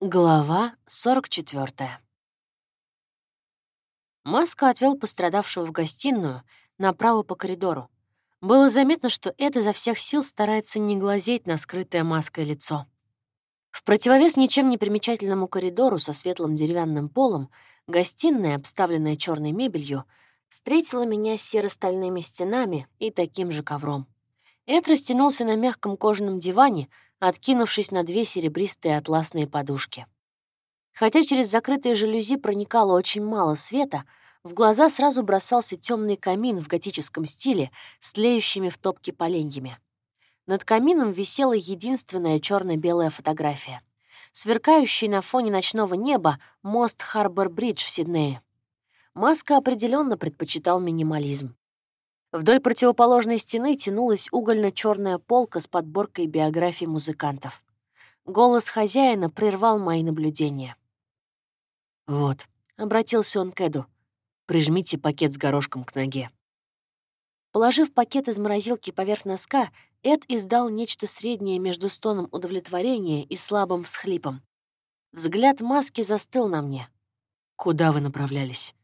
Глава 44. Маска отвел пострадавшего в гостиную, направо по коридору. Было заметно, что это изо всех сил старается не глазеть на скрытое маской лицо. В противовес ничем не примечательному коридору со светлым деревянным полом, гостиная, обставленная черной мебелью, встретила меня серо-стальными стенами и таким же ковром. Эд растянулся на мягком кожаном диване, откинувшись на две серебристые атласные подушки. Хотя через закрытые жалюзи проникало очень мало света, в глаза сразу бросался темный камин в готическом стиле с тлеющими в топке поленьями. Над камином висела единственная черно белая фотография. Сверкающий на фоне ночного неба мост Харбор-Бридж в Сиднее. Маска определенно предпочитал минимализм. Вдоль противоположной стены тянулась угольно черная полка с подборкой биографий музыкантов. Голос хозяина прервал мои наблюдения. «Вот», — обратился он к Эду, — «прижмите пакет с горошком к ноге». Положив пакет из морозилки поверх носка, Эд издал нечто среднее между стоном удовлетворения и слабым всхлипом. Взгляд маски застыл на мне. «Куда вы направлялись?»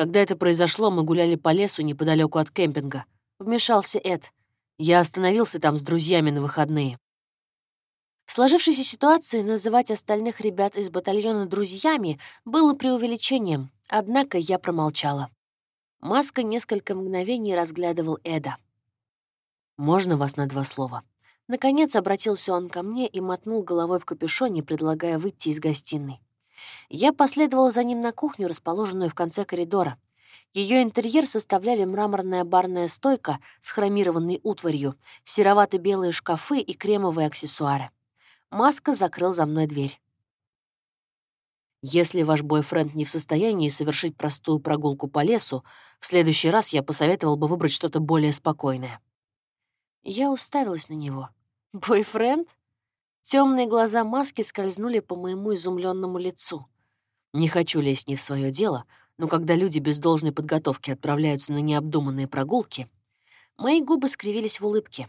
Когда это произошло, мы гуляли по лесу неподалеку от кемпинга. Вмешался Эд. Я остановился там с друзьями на выходные. В сложившейся ситуации называть остальных ребят из батальона друзьями было преувеличением, однако я промолчала. Маска несколько мгновений разглядывал Эда. «Можно вас на два слова?» Наконец обратился он ко мне и мотнул головой в капюшоне, предлагая выйти из гостиной. Я последовала за ним на кухню, расположенную в конце коридора. Ее интерьер составляли мраморная барная стойка с хромированной утварью, серовато-белые шкафы и кремовые аксессуары. Маска закрыл за мной дверь. Если ваш бойфренд не в состоянии совершить простую прогулку по лесу, в следующий раз я посоветовал бы выбрать что-то более спокойное. Я уставилась на него. «Бойфренд?» Темные глаза маски скользнули по моему изумленному лицу. Не хочу лезть не в свое дело, но когда люди без должной подготовки отправляются на необдуманные прогулки, мои губы скривились в улыбке.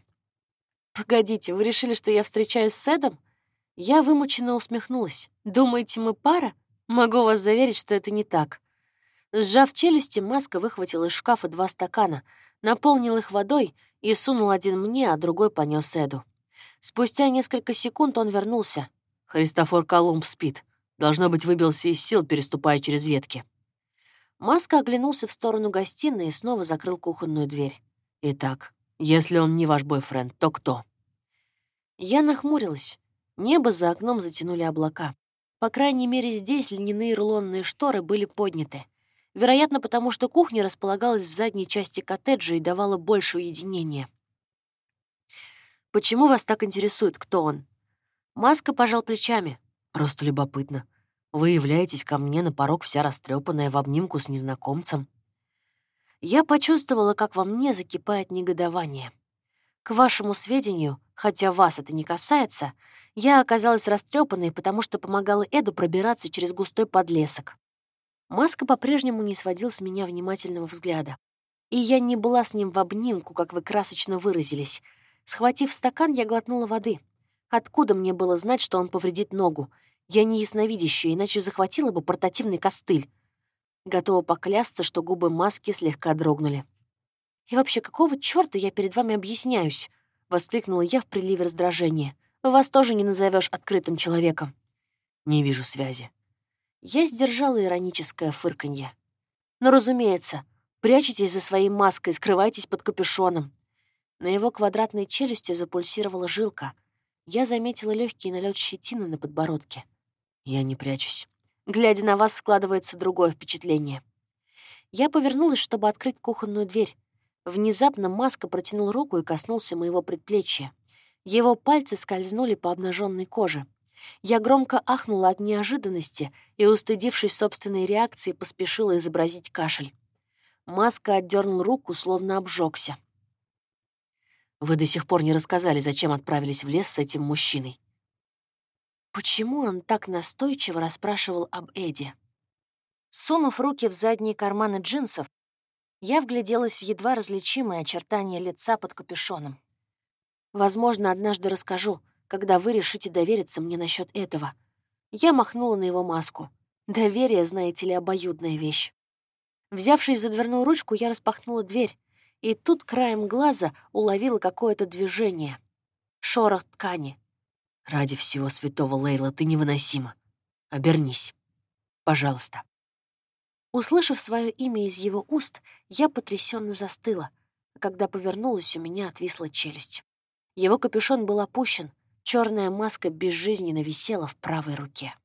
«Погодите, вы решили, что я встречаюсь с Эдом?» Я вымученно усмехнулась. «Думаете, мы пара? Могу вас заверить, что это не так». Сжав челюсти, Маска выхватила из шкафа два стакана, наполнил их водой и сунул один мне, а другой понес Эду. Спустя несколько секунд он вернулся. Христофор Колумб спит. Должно быть, выбился из сил, переступая через ветки. Маска оглянулся в сторону гостиной и снова закрыл кухонную дверь. «Итак, если он не ваш бойфренд, то кто?» Я нахмурилась. Небо за окном затянули облака. По крайней мере, здесь льняные рулонные шторы были подняты. Вероятно, потому что кухня располагалась в задней части коттеджа и давала больше уединения. Почему вас так интересует, кто он?» Маска пожал плечами. «Просто любопытно. Вы являетесь ко мне на порог вся растрепанная в обнимку с незнакомцем». Я почувствовала, как во мне закипает негодование. К вашему сведению, хотя вас это не касается, я оказалась растрепанной, потому что помогала Эду пробираться через густой подлесок. Маска по-прежнему не сводил с меня внимательного взгляда. И я не была с ним в обнимку, как вы красочно выразились — Схватив стакан, я глотнула воды. Откуда мне было знать, что он повредит ногу? Я не ясновидящая, иначе захватила бы портативный костыль. Готова поклясться, что губы маски слегка дрогнули. «И вообще, какого чёрта я перед вами объясняюсь?» — воскликнула я в приливе раздражения. «Вас тоже не назовешь открытым человеком». «Не вижу связи». Я сдержала ироническое фырканье. «Но, разумеется, прячетесь за своей маской, скрывайтесь под капюшоном. На его квадратной челюсти запульсировала жилка. Я заметила легкий налет щетины на подбородке. Я не прячусь. Глядя на вас, складывается другое впечатление. Я повернулась, чтобы открыть кухонную дверь. Внезапно Маска протянул руку и коснулся моего предплечья. Его пальцы скользнули по обнаженной коже. Я громко ахнула от неожиданности и, устыдившись собственной реакции, поспешила изобразить кашель. Маска отдернул руку, словно обжегся. Вы до сих пор не рассказали, зачем отправились в лес с этим мужчиной. Почему он так настойчиво расспрашивал об Эде? Сунув руки в задние карманы джинсов, я вгляделась в едва различимые очертания лица под капюшоном. Возможно, однажды расскажу, когда вы решите довериться мне насчет этого. Я махнула на его маску. Доверие, знаете ли, обоюдная вещь. Взявшись за дверную ручку, я распахнула дверь, и тут краем глаза уловила какое-то движение. Шорох ткани. «Ради всего святого, Лейла, ты невыносима. Обернись. Пожалуйста». Услышав свое имя из его уст, я потрясенно застыла, а когда повернулась, у меня отвисла челюсть. Его капюшон был опущен, черная маска безжизненно висела в правой руке.